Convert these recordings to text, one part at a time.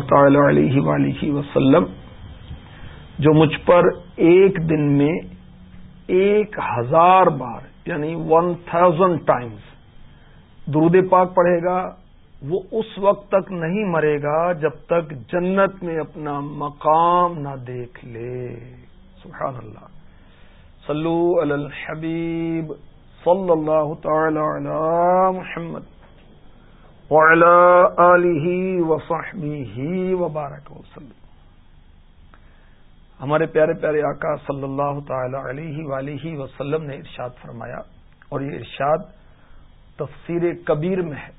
تعالی علیہ وآلہ وسلم، جو مجھ پر ایک دن میں ایک ہزار بار یعنی ون تھاؤزینڈ ٹائمز درود پاک پڑھے گا، وہ اس وقت تک نہیں مرے گا جب تک جنت میں اپنا مقام نہ دیکھ لے۔ سبحان اللہ۔ صلو علی الحبیب صلی اللہ تعالی علی محمد۔ وعلى آله وصحبه وبارک وسلم۔ ہمارے پیارے پیارے آقا صلی اللہ تعالی علیہ ولیہ وسلم نے ارشاد فرمایا، اور یہ ارشاد تفسیر کبیر میں ہے۔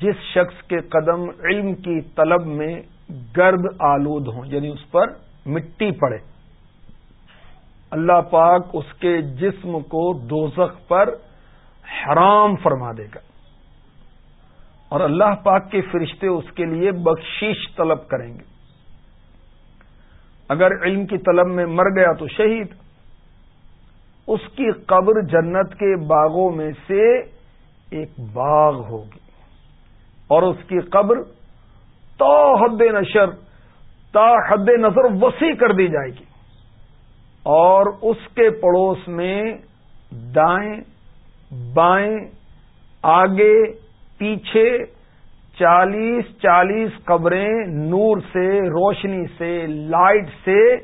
جس شخص کے قدم علم کی طلب میں گرد آلود ہوں یعنی اس پر مٹی پڑے، اللہ پاک اس کے جسم کو دوزخ پر حرام فرما دے گا۔ اور اللہ پاک کے فرشتے اس کے لیے بخشش طلب کریں گے۔ اگر علم کی طلب میں مر گیا تو شہید۔ اس کی قبر جنت کے باغوں میں سے ایک باغ ہوگی۔ اور اس کی قبر تو حد نشر تا حد نظر وسیع کر دی جائے گی۔ اور اس کے پڑوس میں دائیں، بائیں، آگے پیچھے چالیس چالیس قبریں نور سے، روشنی سے، لائٹ سے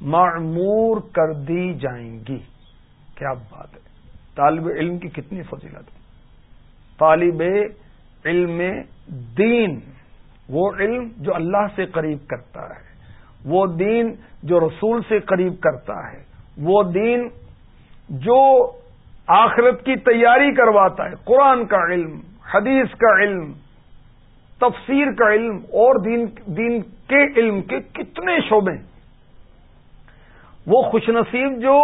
معمور کر دی جائیں گی۔ کیا بات ہے۔ طالب علم کی کتنی فضیلت ہے۔ طالب علم دین، وہ علم جو اللہ سے قریب کرتا ہے۔ وہ دین جو رسول سے قریب کرتا ہے۔ وہ دین جو آخرت کی تیاری کرواتا ہے۔ قرآن کا علم۔ حدیث کا علم، تفسیر کا علم، اور دین دین کے علم کے کتنے شعبے وہ خوش نصیب جو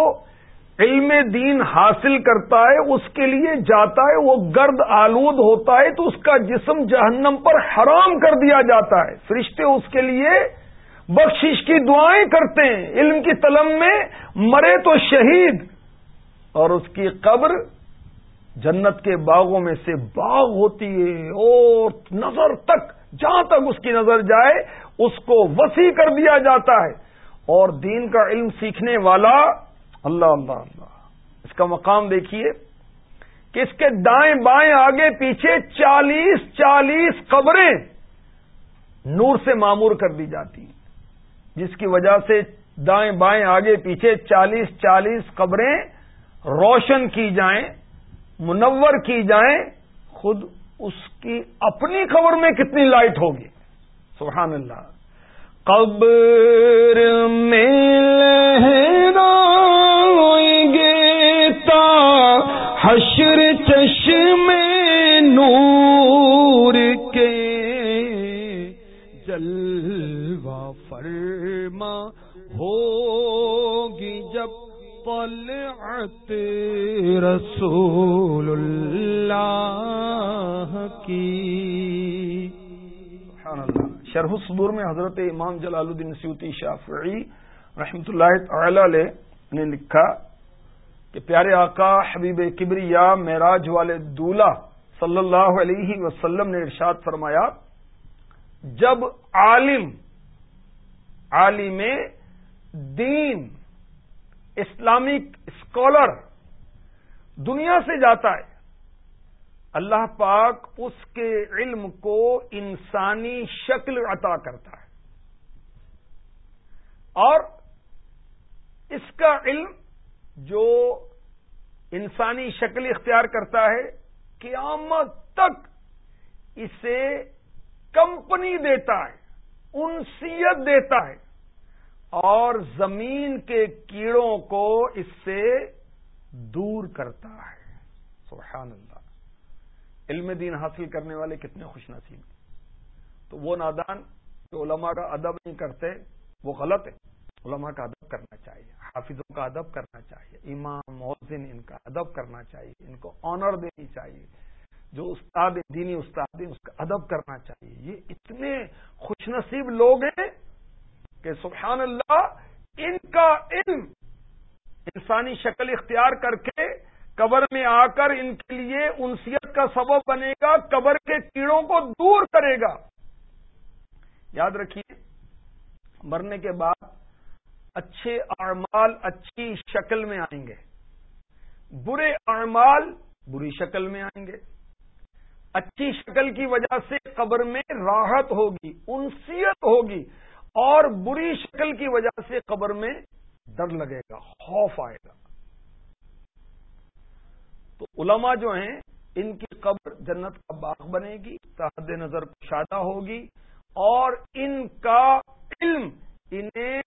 علم دین حاصل کرتا ہے، اس کے لیے جاتا ہے، وہ گرد آلود ہوتا ہے، تو اس کا جسم جہنم پر حرام کر دیا جاتا ہے۔ فرشتے اس کے لیے بخشش کی دعائیں کرتے ہیں۔ علم کی تلم میں مرے تو شہید، اور اس کی قبر جنت کے باغوں میں سے باغ ہوتی ہے اور نظر تک، جہاں تک اس کی نظر جائے، اس کو وسیع کر دیا جاتا ہے۔ اور دین کا علم سیکھنے والا، اللہ اللہ اللہ۔ اس کا مقام دیکھیے کہ اس کے دائیں بائیں آگے پیچھے چالیس چالیس قبریں نور سے معمور کر دی جاتی ہیں۔ جس کی وجہ سے دائیں بائیں آگے پیچھے چالیس چالیس قبریں روشن کی جائیں۔ منور کی جائیں، خود اس کی اپنی خبر میں کتنی لائٹ ہوگی۔ سبحان اللہ۔ قبر میں طلعت رسول اللہ کی۔ سبحان اللہ شرح صدور میں حضرت امام جلال الدین سیوتی شافعی رحمت اللہ تعالی علیہ نے لکھا کہ پیارے آقا حبیب کبریا، معراج والے دولہ صلی اللہ علیہ وسلم نے ارشاد فرمایا، جب عالم عالم دین اسلامک اسکالر دنیا سے جاتا ہے۔ اللہ پاک اس کے علم کو انسانی شکل عطا کرتا ہے۔ اور اس کا علم جو انسانی شکل اختیار کرتا ہے، قیامت تک اسے کمپنی دیتا ہے، انسیت دیتا ہے۔ اور زمین کے کیڑوں کو اس سے دور کرتا ہے۔ سبحان اللہ علم دین حاصل کرنے والے کتنے خوش نصیب تو وہ نادان جو علماء کا ادب نہیں کرتے، وہ غلط ہے۔ علماء کا ادب کرنا چاہیے، حافظوں کا ادب کرنا چاہیے، امام محسن ان کا ادب کرنا چاہیے، ان کو آنر دینی چاہیے۔ جو استاد، دینی استاد ہیں، اس کا ادب کرنا چاہیے۔ یہ اتنے خوش نصیب لوگ ہیں کہ سبحان اللہ، ان کا علم انسانی شکل اختیار کر کے قبر میں آ کر ان کے لیے انسیت کا سبب بنے گا، قبر کے کیڑوں کو دور کرے گا۔ یاد رکھیے، مرنے کے بعد اچھے اعمال اچھی شکل میں آئیں گے۔ برے اعمال بری شکل میں آئیں گے۔ اچھی شکل کی وجہ سے قبر میں راحت ہوگی، انسیت ہوگی۔ اور بری شکل کی وجہ سے قبر میں ڈر لگے گا، خوف آئے گا۔ تو علماء جو ہیں، ان کی قبر جنت کا باغ بنے گی تحد نظر کشادہ ہوگی، اور ان کا علم انہیں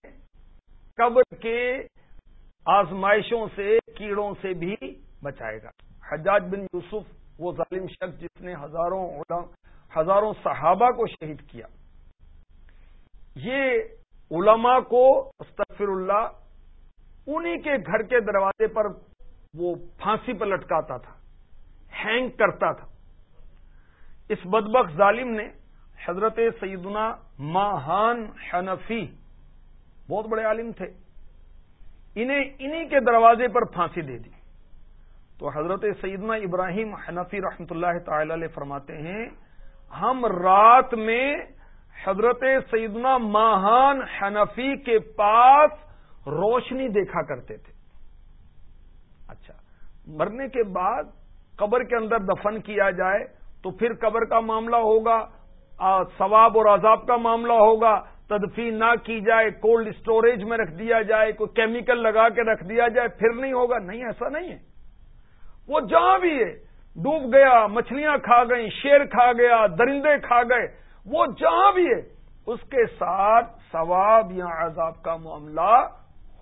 قبر کے آزمائشوں سے، کیڑوں سے بھی بچائے گا۔ حجاج بن یوسف، وہ ظالم شخص جس نے ہزاروں ہزاروں صحابہ کو شہید کیا۔ یہ علماء کو استغفر اللہ، انہی کے گھر کے دروازے پر وہ پھانسی پر لٹکاتا تھا، ہینگ کرتا تھا۔ اس بدبخ ظالم نے حضرت سیدنا ماہان حنفی، بہت بڑے عالم تھے، انہیں انہی کے دروازے پر پھانسی دے دی۔ تو حضرت سیدنا ابراہیم حنفی رحمت اللہ تعالی علیہ فرماتے ہیں، ہم رات میں حضرت سیدنا ماہان حنفی کے پاس روشنی دیکھا کرتے تھے۔ اچھا مرنے کے بعد قبر کے اندر دفن کیا جائے تو پھر قبر کا معاملہ ہوگا ثواب اور عذاب کا معاملہ ہوگا، تدفین نہ کی جائے، کولڈ اسٹوریج میں رکھ دیا جائے، کوئی کیمیکل لگا کے رکھ دیا جائے، پھر نہیں ہوگا۔ نہیں، ایسا نہیں ہے۔ وہ جہاں بھی ہے، ڈوب گیا، مچھلیاں کھا گئیں، شیر کھا گیا، درندے کھا گئے وہ جہاں بھی ہے، اس کے ساتھ ثواب یا عذاب کا معاملہ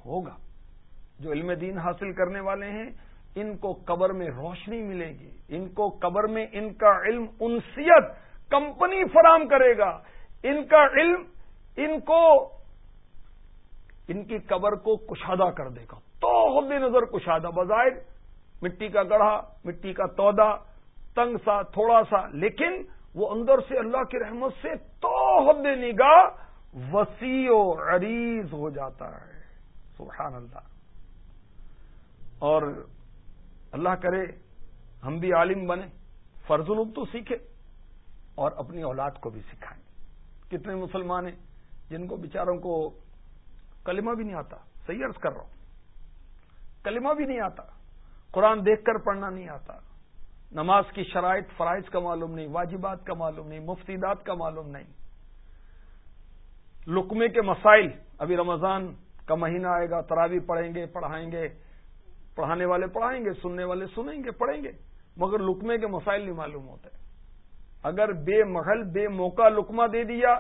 ہوگا۔ جو علم دین حاصل کرنے والے ہیں، ان کو قبر میں روشنی ملے گی۔ ان کو قبر میں ان کا علم انسیت، کمپنی فراہم کرے گا۔ ان کا علم، ان کو، ان کی قبر کو کشادہ کر دے گا۔ تو حد نظر کشادہ بظاہر، مٹی کا گڑھا، مٹی کا تودا، تنگ سا، تھوڑا سا، لیکن وہ اندر سے اللہ کی رحمت سے تو حد نگاہ وسیع و عریض ہو جاتا ہے۔ سبحان اللہ۔ اور اللہ کرے ہم بھی عالم بنے، فرض الب تو سیکھے اور اپنی اولاد کو بھی سکھائیں۔ کتنے مسلمان ہیں جن کو بیچاروں کو کلمہ بھی نہیں آتا، صحیح عرض کر رہا ہوں۔ کلمہ بھی نہیں آتا، قرآن دیکھ کر پڑھنا نہیں آتا۔ نماز کی شرائط فرائض کا معلوم نہیں، واجبات کا معلوم نہیں، مفتیدات کا معلوم نہیں۔ لکمے کے مسائل، ابھی رمضان کا مہینہ آئے گا، تراوی پڑھیں گے، پڑھائیں گے، پڑھانے والے پڑھائیں گے، سننے والے سنیں گے، پڑھیں گے، مگر لکمے کے مسائل نہیں معلوم ہوتے۔ اگر بے محل بے موقع لکمہ دے دیا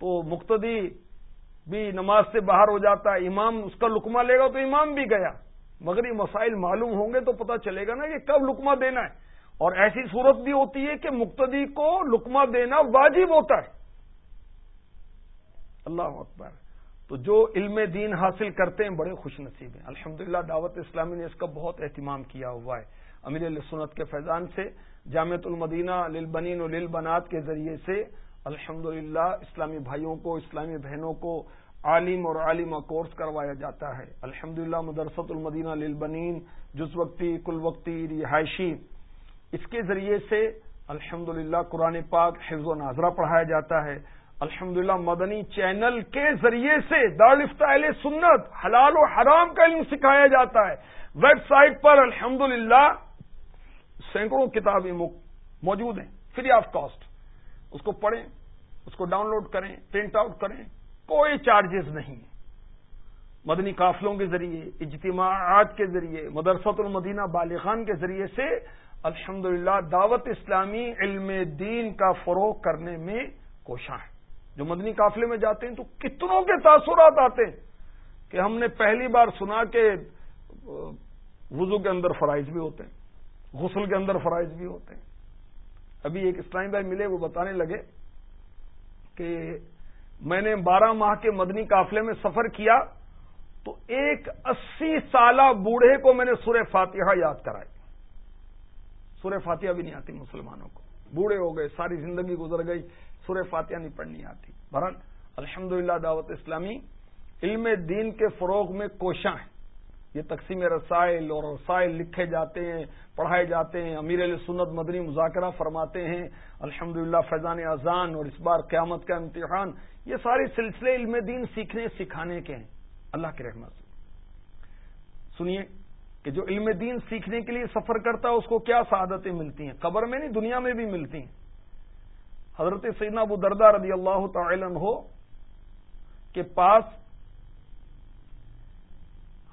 تو مقتدی بھی نماز سے باہر ہو جاتا ہے امام اس کا لکمہ لے گا تو امام بھی گیا۔ مگر یہ مسائل معلوم ہوں گے تو پتہ چلے گا نا کہ کب لکمہ دینا ہے۔ اور ایسی صورت بھی ہوتی ہے کہ مقتدی کو لکمہ دینا واجب ہوتا ہے۔ اللہ اکبر۔ تو جو علم دین حاصل کرتے ہیں بڑے خوش نصیب ہیں۔ الحمدللہ دعوت اسلامی نے اس کا بہت اہتمام کیا ہوا ہے۔ امیر سنت کے فیضان سے جامعت المدینہ، للبنین و للبنات کے ذریعے سے الحمدللہ اسلامی بھائیوں کو، اسلامی بہنوں کو عالم اور عالمہ کورس کروایا جاتا ہے۔ الحمد للہ مدرسۃ المدینہ للبنین جز وقتی کل وقتی رہائشی۔ اس کے ذریعے سے الحمد للہ قرآن پاک حفظ و ناظرہ پڑھایا جاتا ہے۔ الحمد مدنی چینل کے ذریعے سے دارالفت اہل سنت حلال و حرام کا علم سکھایا جاتا ہے۔ ویب سائٹ پر الحمد سینکڑوں کتابیں موجود ہیں۔ فری آف کاسٹ اس کو پڑھیں، اس کو ڈاؤن لوڈ کریں پرنٹ آؤٹ کریں۔ کوئی چارجز نہیں مدنی قافلوں کے ذریعے، اجتماعات کے ذریعے، مدرسۃ المدینہ بالغان کے ذریعے سے الحمد دعوت اسلامی علم دین کا فروغ کرنے میں کوشاں ہے جو مدنی قافلے میں جاتے ہیں تو کتنوں کے تاثرات آتے ہیں کہ ہم نے پہلی بار سنا کہ وضو کے اندر فرائض بھی ہوتے ہیں، غسل کے اندر فرائض بھی ہوتے ہیں۔ ابھی ایک اسلامی بھائی ملے، وہ بتانے لگے کہ میں نے بارہ ماہ کے مدنی قافلے میں سفر کیا تو ایک اسی سالہ بوڑھے کو میں نے سورہ فاتحہ یاد کرائی۔ سورہ فاتحہ بھی نہیں آتی مسلمانوں کو۔ بوڑھے ہو گئے، ساری زندگی گزر گئی، سورہ فاتحہ نہیں پڑھنی آتی۔ برن الحمد دعوت اسلامی، علم دین کے فروغ میں کوشاں ہیں۔ یہ تقسیم رسائل اور رسائل لکھے جاتے ہیں، پڑھائے جاتے ہیں۔ امیر علیہ سنت مدنی مذاکرہ فرماتے ہیں۔ الحمد للہ فیضان اذان اور اس بار قیامت کا امتحان، یہ سارے سلسلے علم دین سیکھنے سکھانے کے ہیں۔ اللہ کے رحمت سے۔ سنیے کہ جو علم دین سیکھنے کے لیے سفر کرتا ہے، اس کو کیا سعادتیں ملتی ہیں؟ قبر میں نہیں، دنیا میں بھی ملتی ہیں۔ حضرت سیدنا ابو دردار رضی اللہ تعالی ہو کے پاس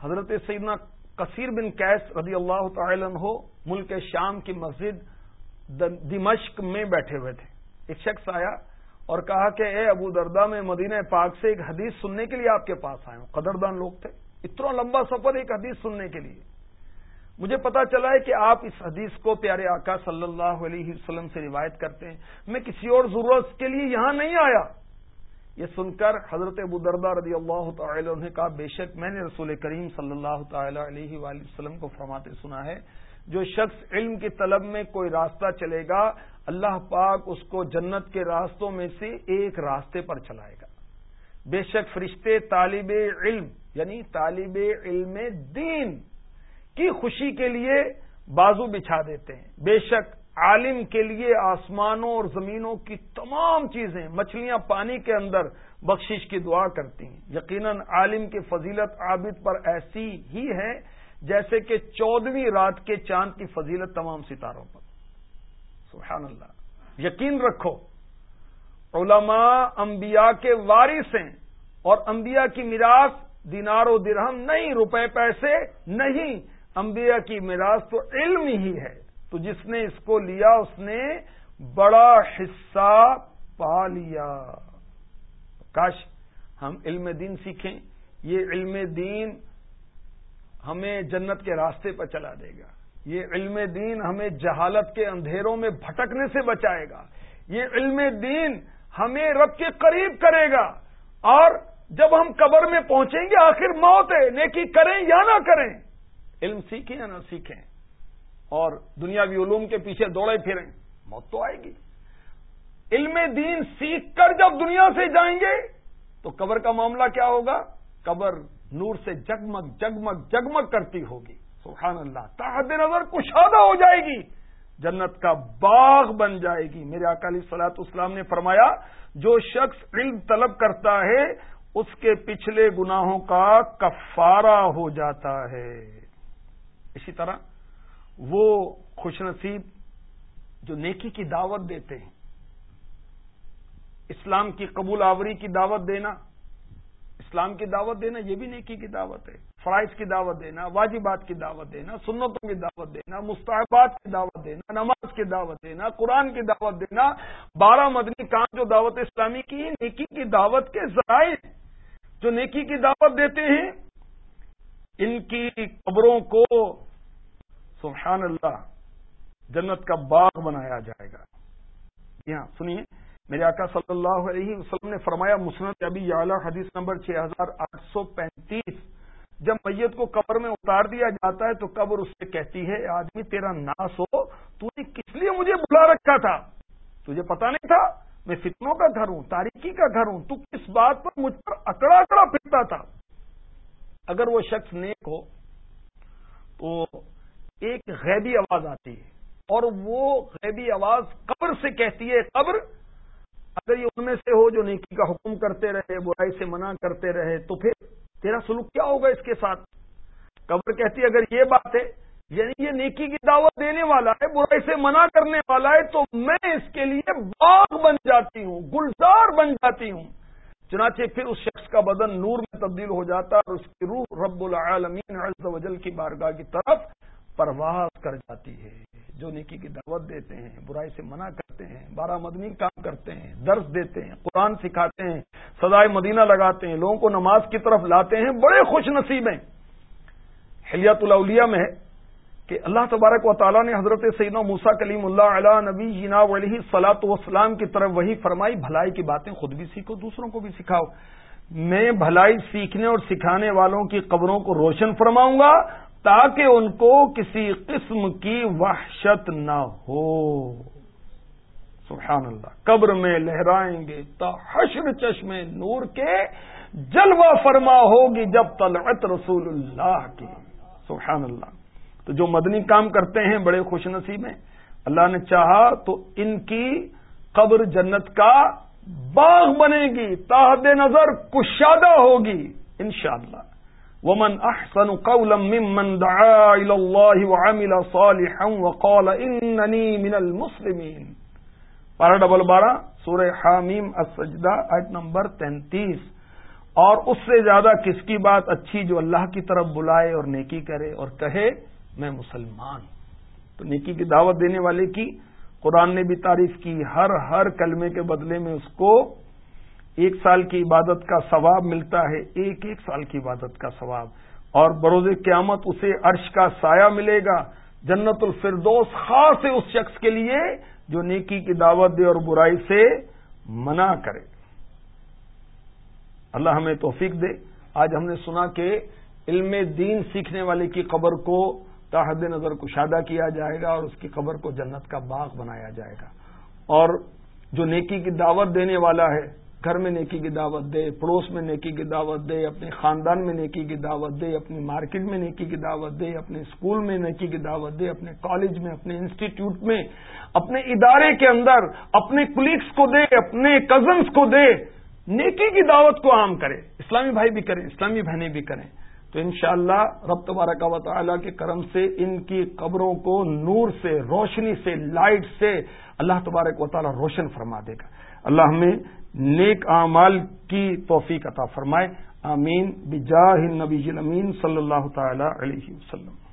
حضرت سیدنا کثیر بن کیس رضی اللہ تعالی ہو ملک شام کی مسجد دمشق میں بیٹھے ہوئے تھے۔ ایک شخص آیا اور کہا کہ اے ابو دردا میں مدینہ پاک سے ایک حدیث سننے کے لیے آپ کے پاس آئے ہوں۔ قدردان لوگ تھے۔ اتنا لمبا سفر ایک حدیث سننے کے لیے۔ مجھے پتا چلا ہے کہ آپ اس حدیث کو پیارے آقا صلی اللہ علیہ وسلم سے روایت کرتے ہیں۔ میں کسی اور ضرورت کے لیے یہاں نہیں آیا۔ یہ سن کر حضرت ابو دردہ رضی اللہ تعالی نے کہا، بے شک میں نے رسول کریم صلی اللہ تعالی علیہ وآلہ وسلم کو فرماتے سنا ہے، جو شخص علم کی طلب میں کوئی راستہ چلے گا، اللہ پاک اس کو جنت کے راستوں میں سے ایک راستے پر چلائے گا۔ بے شک فرشتے طالب علم یعنی طالب علم دین کی خوشی کے لیے بازو بچھا دیتے ہیں۔ بے شک عالم کے لیے آسمانوں اور زمینوں کی تمام چیزیں، مچھلیاں پانی کے اندر بخشش کی دعا کرتی ہیں۔ یقیناً عالم کی فضیلت عابد پر ایسی ہی ہے جیسے کہ چودہویں رات کے چاند کی فضیلت تمام ستاروں پر۔ سبحان اللہ۔ یقین رکھو، علماء، انبیاء کے وارث ہیں اور انبیاء کی میراث دینار و درہم نہیں، روپے پیسے نہیں، انبیاء کی میراث تو علم ہی ہے۔ تو جس نے اس کو لیا، اس نے بڑا حصہ پا لیا۔ کاش ہم علم دین سیکھیں، یہ علم دین ہمیں جنت کے راستے پر چلا دے گا۔ یہ علم دین ہمیں جہالت کے اندھیروں میں بھٹکنے سے بچائے گا۔ یہ علم دین ہمیں رب کے قریب کرے گا۔ اور جب ہم قبر میں پہنچیں گے، آخر موت ہے، نیکی کریں یا نہ کریں۔ علم سیکھیں یا نہ سیکھیں۔ اور دنیاوی علوم کے پیچھے دوڑے پھریں، موت تو آئے گی۔ علم دین سیکھ کر جب دنیا سے جائیں گے، تو قبر کا معاملہ کیا ہوگا؟ قبر نور سے جگمگ جگمگ جگمگ کرتی ہوگی۔ سبحان اللہ تحد نظر کشادہ ہو جائے گی۔ جنت کا باغ بن جائے گی۔ میرے اکالی سلاط اسلام نے فرمایا، جو شخص علم طلب کرتا ہے، اس کے پچھلے گناہوں کا کفارہ ہو جاتا ہے۔ اسی طرح وہ خوش نصیب جو نیکی کی دعوت دیتے ہیں اسلام کی قبول آوری کی دعوت دینا اسلام کی دعوت دینا یہ بھی نیکی کی دعوت ہے فرائض کی دعوت دینا واجبات کی دعوت دینا سنتوں کی دعوت دینا مستحبات کی دعوت دینا نماز کی دعوت دینا قرآن کی دعوت دینا بارہ مدنی کام جو دعوت اسلامی کی نیکی کی دعوت کے ذرائع جو نیکی کی دعوت دیتے ہیں ان کی قبروں کو سبحان اللہ، جنت کا باغ بنایا جائے گا۔ یہاں سنیے، میرے آقا صلی اللہ علیہ وسلم نے فرمایا مسنت ابھی اعلی حدیث نمبر چھ ہزار آٹھ سو پینتیس، جب میت کو قبر میں اتار دیا جاتا ہے، تو قبر اس سے کہتی ہے آدمی، تیرا ناس ہو، تو نے کس لیے مجھے بلا رکھا تھا؟ تجھے پتا نہیں تھا، میں فتنوں کا گھر ہوں تاریخی کا گھر ہوں، تو کس بات پر مجھ پر اکڑا اکڑا پھرتا تھا؟ اگر وہ شخص نیک ہو، تو ایک غیبی آواز آتی ہے۔ اور وہ غیبی آواز قبر سے کہتی ہے، قبر، اگر یہ ان میں سے ہو جو نیکی کا حکم کرتے رہے، برائی سے منع کرتے رہے، تو پھر تیرا سلوک کیا ہوگا اس کے ساتھ؟ قبر کہتی ہے، اگر یہ بات ہے یعنی یہ نیکی کی دعوت دینے والا ہے، برائی سے منع کرنے والا ہے، تو میں اس کے لیے باغ بن جاتی ہوں، گلزار بن جاتی ہوں۔ چنانچہ پھر اس شخص کا بدن نور میں تبدیل ہو جاتا ہے اور اس کی روح رب العالمین عز و جل کی بارگاہ کی طرف پرواز کر جاتی ہے۔ جو نیکی کی دعوت دیتے ہیں، برائی سے منع کرتے ہیں، بارہ مدنی کام کرتے ہیں، درس دیتے ہیں، قرآن سکھاتے ہیں سدائے مدینہ لگاتے ہیں، لوگوں کو نماز کی طرف لاتے ہیں، بڑے خوش نصیب ہیں۔ حلیات الاولیاء میں ہے کہ اللہ تبارک و تعالیٰ نے حضرت سیدنا موسا کلیم اللہ علیہ نبی جینا علیہ سلاۃ وسلام کی طرف وہی فرمائی، بھلائی کی باتیں خود بھی سیکھو، دوسروں کو بھی سکھاؤ۔ میں بھلائی سیکھنے اور سکھانے والوں کی قبروں کو روشن فرماؤں گا تاکہ ان کو کسی قسم کی وحشت نہ ہو۔ سبحان اللہ، قبر میں لہرائیں گے، تا حشر چشمے نور کے جلوہ فرما ہوگی جب طلعت رسول اللہ کی۔ سبحان اللہ۔ تو جو مدنی کام کرتے ہیں بڑے خوش نصیب ہیں۔ اللہ نے چاہا تو ان کی قبر جنت کا باغ بنے گی تاحد نظر کشادہ ہوگی، انشاءاللہ۔ ومن احسن قولا ممن دعا الى الله وعمل صالحا وقال انني من المسلمين۔ پارا ڈبل بارہ، سورہ حامیم، السجدہ ایٹ نمبر تینتیس۔ اور اس سے زیادہ کس کی بات اچھی جو اللہ کی طرف بلائے اور نیکی کرے اور کہے؟ میں مسلمان تو نیکی کی دعوت دینے والے کی، قرآن نے بھی تعریف کی، ہر ہر کلمے کے بدلے میں اس کو ایک سال کی عبادت کا ثواب ملتا ہے، ایک ایک سال کی عبادت کا ثواب۔ اور بروز قیامت اسے عرش کا سایہ ملے گا، جنت الفردوس خاص ہے اس شخص کے لیے جو نیکی کی دعوت دے اور برائی سے منع کرے۔ اللہ ہمیں توفیق دے۔ آج ہم نے سنا کہ علم دین سیکھنے والے کی قبر کو تاحد نظر کشادہ کیا جائے گا اور اس کی قبر کو جنت کا باغ بنایا جائے گا۔ اور جو نیکی کی دعوت دینے والا ہے گھر میں نیکی کی دعوت دے، پڑوس میں نیکی کی دعوت دے، اپنے خاندان میں نیکی کی دعوت دے، اپنی مارکیٹ میں نیکی کی دعوت دے، اپنے اسکول میں نیکی کی دعوت دے، اپنے کالج میں، اپنے انسٹیٹیوٹ میں، اپنے ادارے کے اندر، اپنے کلیگس کو دے، اپنے کزنس کو دے۔ نیکی کی دعوت کو عام کرے، اسلامی بھائی بھی کریں، اسلامی بہنیں بھی کریں۔ تو انشاءاللہ اللہ رب تبارک و تعالیٰ کے کرم سے ان کی قبروں کو نور سے، روشنی سے لائٹ سے اللہ تبارک و تعالیٰ روشن فرما دے گا۔ اللہ ہمیں نیک اعمال کی توفیق عطا فرمائے۔ آمین۔ بجاہ النبی امین صلی اللہ تعالی علیہ وسلم۔